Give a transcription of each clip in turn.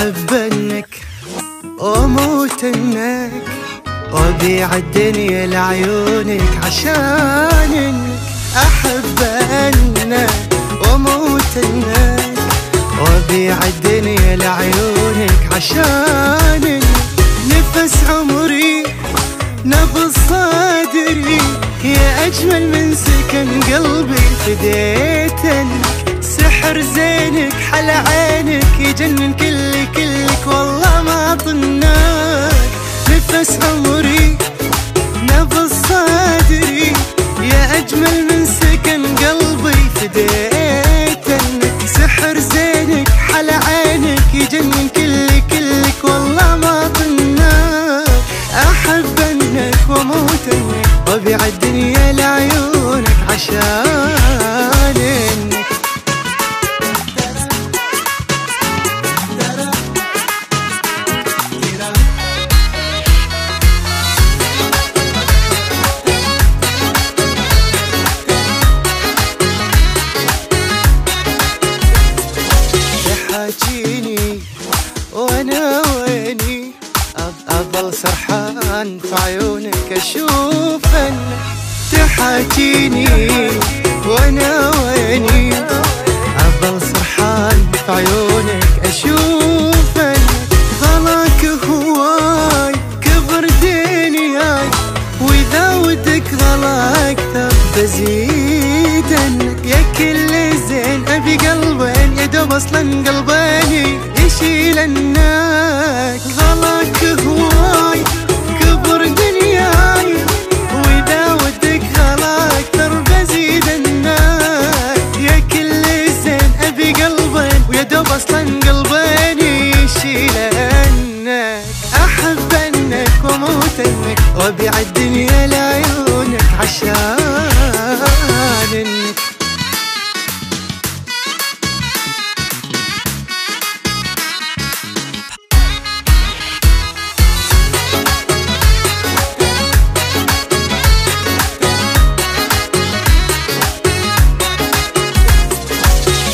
أحب أنك وأموت أنك وأبيع الدنيا لعيونك عشان أنك أحب أنك وأموت أنك وأبيع الدنيا لعيونك عشان أنك نفس عمري نبض صدري يا أجمل من سكن قلبي فديتك سحر زينك حل عينك يجنن كل كلك والله ما طناك نفس عمري نبض صدري. يا أجمل من سكن قلبي فديتك سحر زينك حل عينك يجنن كل كلك والله ما طناك أحب أنك وأموت أنك وأبيع الدنيا لعيونك عشان سرحان في عيونك اشوفك تحاجيني وأنا ويني؟ اظل سرحان في عيونك اشوفك غلاك هواي كبر دنياي وإذا ودك غلا أكثر بزيدن. يا كل زين أبي قلبين يا دوب أصلا قلبيني يشيل الناك انك وابيع الدنيا لعيونك عشان انك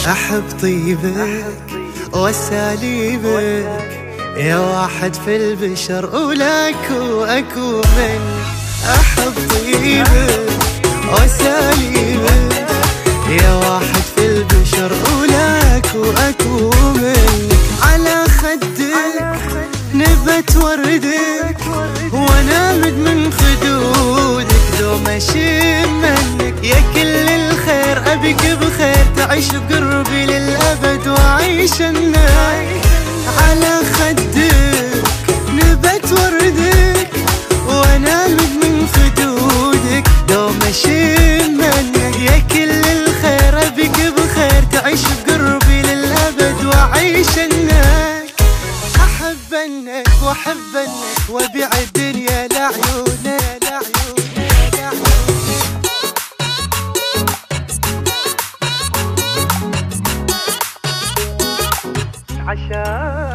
أحب طيبك وأساليبك يا واحد في البشر ولك وأكو من أحب طيبك وأساليبك يا واحد في البشر ولك وأكو منك على خدك نبت وردك وأنا من خدودك. دوم اشم منك يا كل الخير أبيك بخير. تعيش بقربي للأبد واعيش الناي على خدك. عشانك